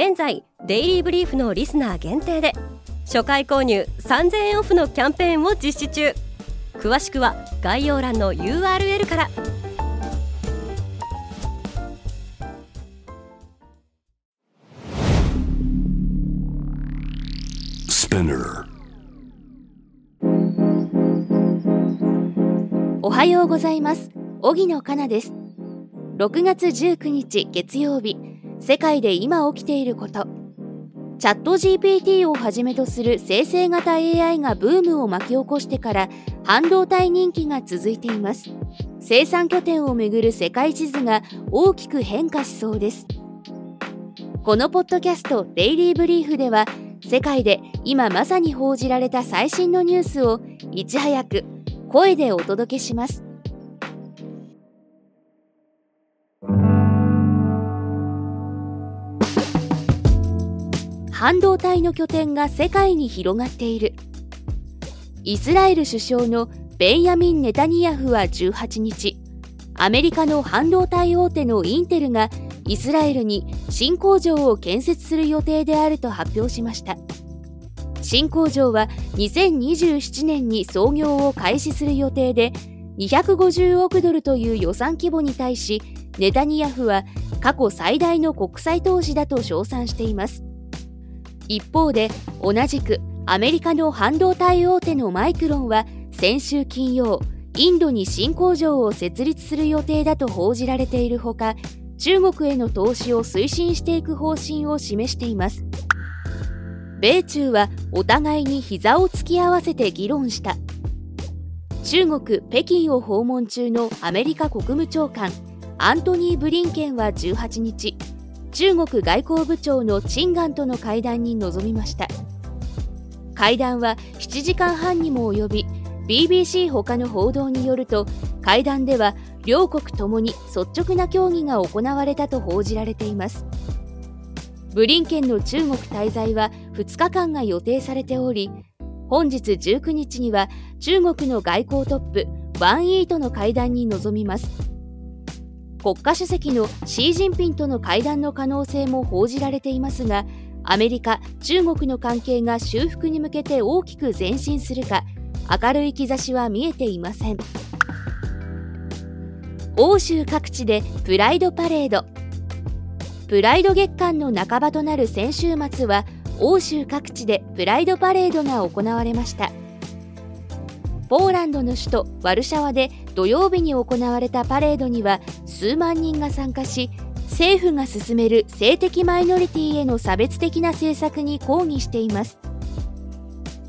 現在デイリーブリーフのリスナー限定で初回購入3000円オフのキャンペーンを実施中。詳しくは概要欄の URL から。おはようございます。荻野かなです。6月19日月曜日世界で今起きていること。チャット GPT をはじめとする生成型 AI がブームを巻き起こしてから半導体人気が続いています。生産拠点をめぐる世界地図が大きく変化しそうです。このポッドキャスト「デイリー・ブリーフ」では世界で今まさに報じられた最新のニュースをいち早く声でお届けします。半導体の拠点が世界に広がっている。イスラエル首相のベンヤミン・ネタニヤフは18日アメリカの半導体大手のインテルがイスラエルに新工場を建設する予定であると発表しました。新工場は2027年に操業を開始する予定で250億ドルという予算規模に対しネタニヤフは過去最大の国際投資だと称賛しています。一方で同じくアメリカの半導体大手のマイクロンは先週金曜インドに新工場を設立する予定だと報じられているほか中国への投資を推進していく方針を示しています。米中はお互いに膝を突き合わせて議論した。中国北京を訪問中のアメリカ国務長官アントニー・ブリンケンは18日中国外交部長のチンガンとの会談に臨みました。会談は7時間半にも及び BBC 他の報道によると会談では両国ともに率直な協議が行われたと報じられています。ブリンケンの中国滞在は2日間が予定されており本日19日には中国の外交トップワン・イーとの会談に臨みます。国家主席のシー・ジンピンとの会談の可能性も報じられていますがアメリカ中国の関係が修復に向けて大きく前進するか明るい兆しは見えていません。欧州各地でプライドパレード。プライド月間の半ばとなる先週末は欧州各地でプライドパレードが行われました。ポーランドの首都ワルシャワで土曜日に行われたパレードには数万人が参加し政府が進める性的マイノリティへの差別的な政策に抗議しています。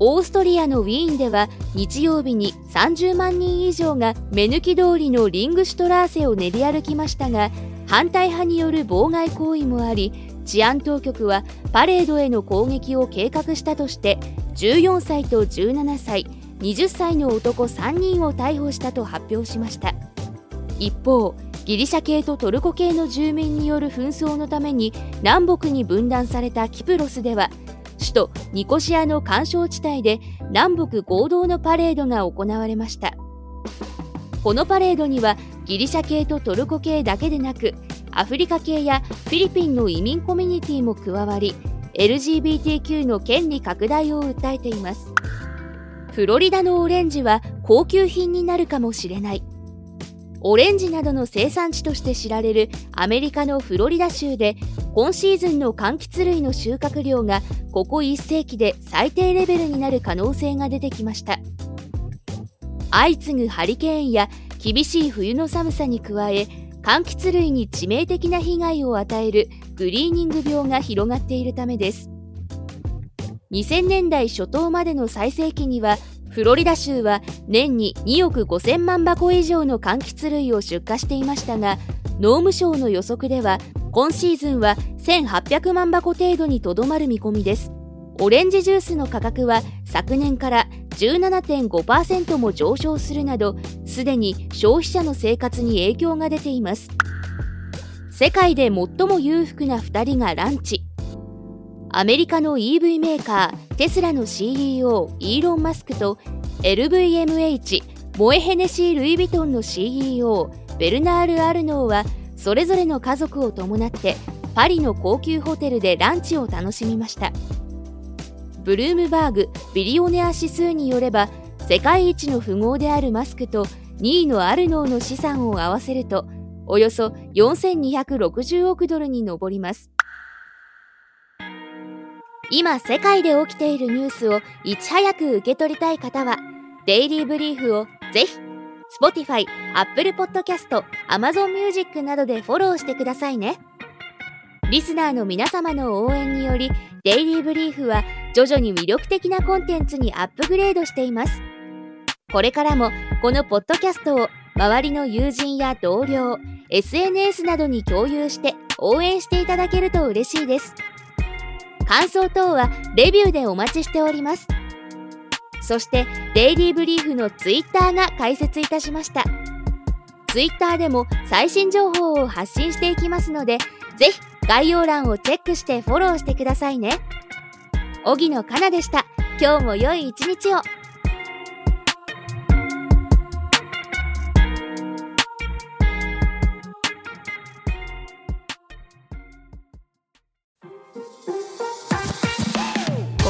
オーストリアのウィーンでは日曜日に30万人以上が目抜き通りのリングシュトラーセを練り歩きましたが反対派による妨害行為もあり治安当局はパレードへの攻撃を計画したとして14歳と17歳20歳の男3人を逮捕したと発表しました。一方ギリシャ系とトルコ系の住民による紛争のために南北に分断されたキプロスでは首都ニコシアの干渉地帯で南北合同のパレードが行われました。このパレードにはギリシャ系とトルコ系だけでなくアフリカ系やフィリピンの移民コミュニティも加わり LGBTQ の権利拡大を訴えています。フロリダのオレンジは高級品になるかもしれない。オレンジなどの生産地として知られるアメリカのフロリダ州で今シーズンの柑橘類の収穫量がここ1世紀で最低レベルになる可能性が出てきました。相次ぐハリケーンや厳しい冬の寒さに加え柑橘類に致命的な被害を与えるグリーニング病が広がっているためです。2000年代初頭までの最盛期にはフロリダ州は年に2億5000万箱以上の柑橘類を出荷していましたが農務省の予測では今シーズンは1800万箱程度にとどまる見込みです。オレンジジュースの価格は昨年から17.5%も上昇するなどすでに消費者の生活に影響が出ています。世界で最も裕福な2人がランチ。アメリカの EV メーカーテスラの CEO イーロン・マスクと LVMH モエヘネシー・ルイ・ヴィトンの CEO ベルナール・アルノーはそれぞれの家族を伴ってパリの高級ホテルでランチを楽しみました。ブルームバーグビリオネア指数によれば世界一の富豪であるマスクと2位のアルノーの資産を合わせるとおよそ4260億ドルに上ります。今世界で起きているニュースをいち早く受け取りたい方はデイリーブリーフをぜひ Spotify、Apple Podcast、Amazon Music などでフォローしてくださいね。リスナーの皆様の応援によりデイリーブリーフは徐々に魅力的なコンテンツにアップグレードしています。これからもこのポッドキャストを周りの友人や同僚 SNS などに共有して応援していただけると嬉しいです。感想等はレビューでお待ちしておりますそしてデイリーブリーフのツイッターが開設いたしましたツイッターでも最新情報を発信していきますのでぜひ概要欄をチェックしてフォローしてくださいね。荻野かなでした。今日も良い一日を。